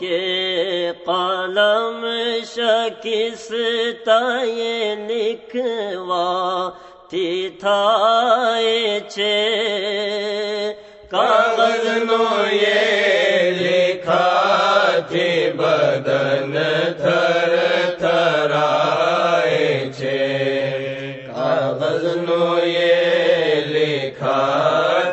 کے قلم شکست یہ لکھوا تھی تھا چھے۔ کاغذ نو یہ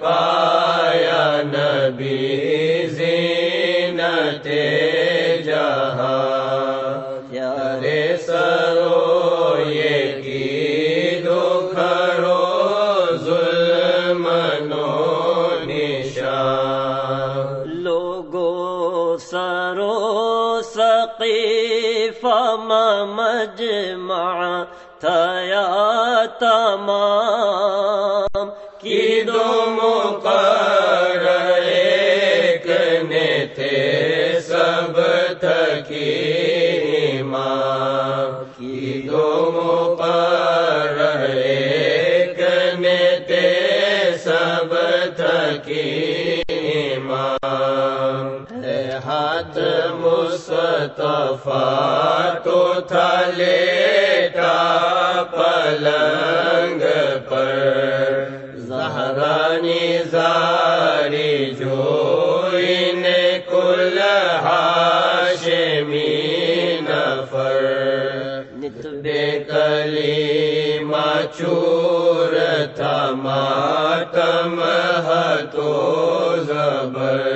پایا نبی زینت جہاں۔ یارے سرو، یہ کی دکھرو ظلم نو نشان لوگو سرو سقیف مجمع تھیا تمام ہاتھ مصطفیٰ تو تھا لیٹا پلنگ پر۔ زہرانی زاری جو ان کل ہاشمی نفر۔ نت بے کلی چور تھا ماتم تو زبر۔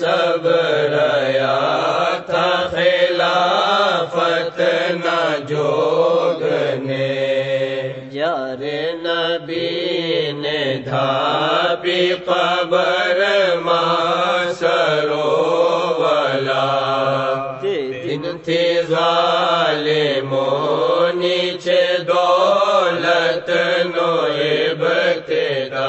جو سب ریا تھا خلافت نہ جوگنے۔ یار نبی نے دھاپی قبر ماں سرو والا۔ دن تھی ظالموں نیچے دولت نوئب تیرا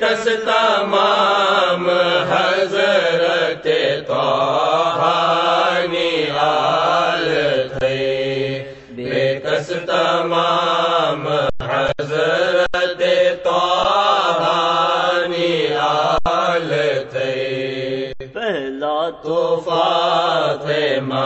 کس تمام حضرت آل تھے۔ کس تمام حضرت توحانی آل تھے۔ پہلا تو فاطمہ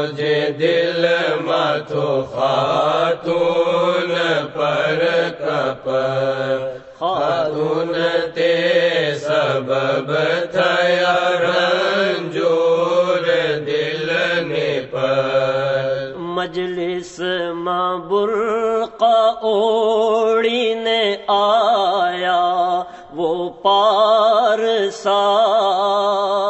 مجھے دل متو خاتون پر کپ۔ خاتون تے سبب تھیا رنجور دل نے پر مجلس ماں برقع اوڑی نے آیا، وہ پارسا کوئی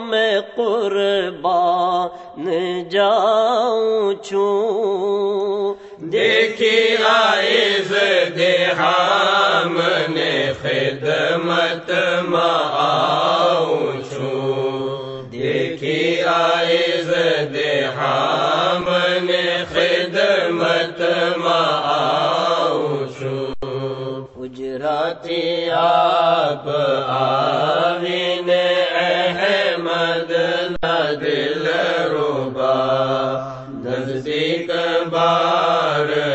میں قربان جاؤں چھوں۔ دیکھی آئز دیہام نے خدمت ماؤں چھوں۔ دیکھی آئز دیہام نے خدمت ماؤں چھوں۔ اجراتی آپ آمین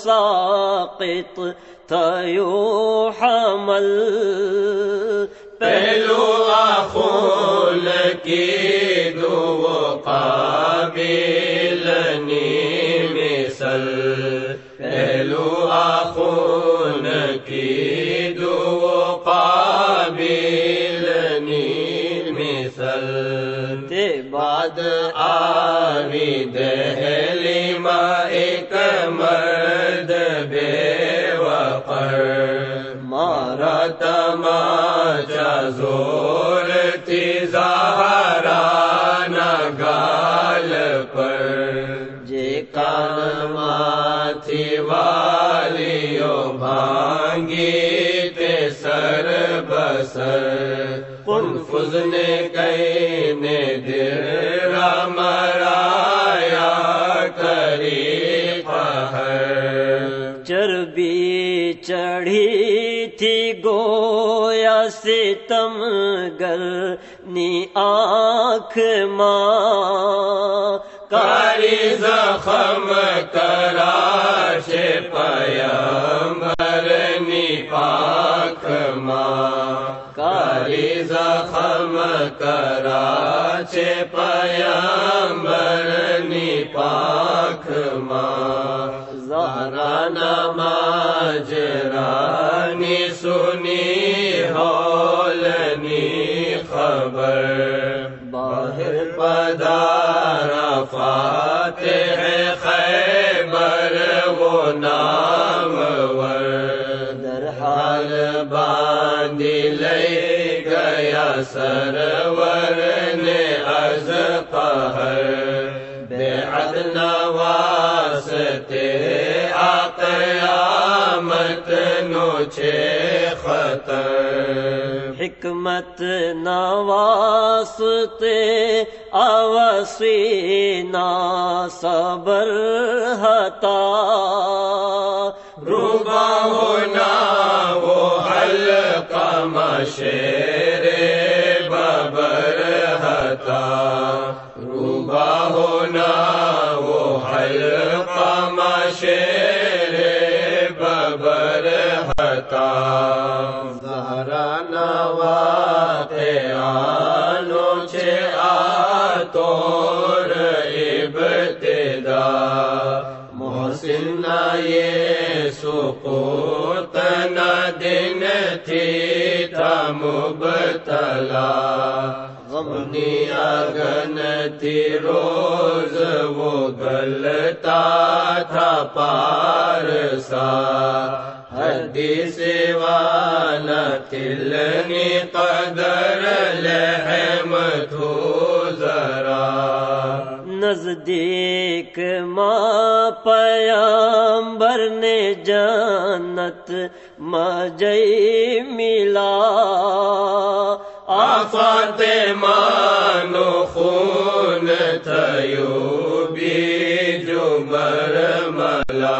وساقط تيوحمل بلو أخو لك دو قابلني مثل بلو أخو لك دو قابلني مثل تبعد آريده مرد بے وقر۔ مارا تماچا زور تھی زہرا نگال پر۔ جے کان ماتھی والیو بھانگی تے سر بسر۔ قنفذ نے کئی نے دل گویا ستم گر نی آنکھ ماں۔ کاری زخم کراش پیمبر نی پاک ماں۔ کاری زخم کراچ پیمبر نی پاک ماں۔ زارا نماز رانی سنی ہولنی خبر۔ باہر پدارا فاتح خیبر، وہ نامور در حال باندھی لے گیا سرور نے از قہر۔ بیعت نواستے آقیامت نوچے خطر۔ حکمت نواستے اوسینا صبر ہتا۔ روبا ہونا وہ حلقہ مشیر ببر ہتا۔ روبا ہونا شیر ببر حتا یہ سقوط نہ دن تھی تھا مبتلا۔ غمنی اگن تھی روز وہ گلتا تھا پارسا۔ حدی تلنی قدر لحم تو ذرا۔ نزدیک ماں پیامبر نے جنت مجئی ملا۔ آفات مانو خون تھیو بی جو مرملا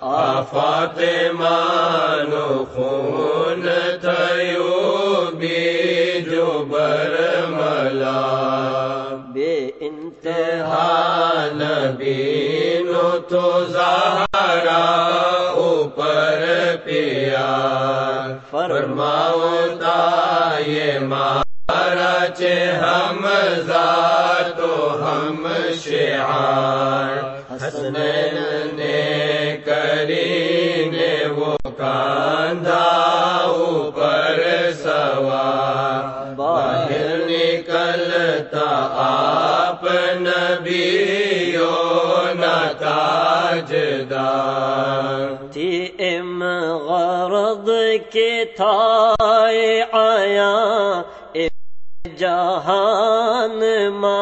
آفات مانو ام غرض کے تھائے آیا جہان ماں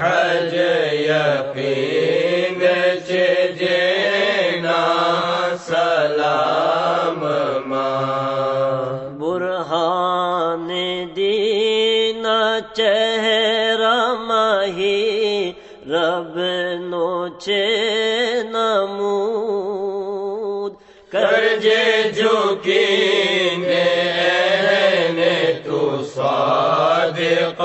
حج یقین جینا سلام ماں۔ برہان دین چہرہ ماہی رب نوچے نمود۔ جھکی نے تو صادق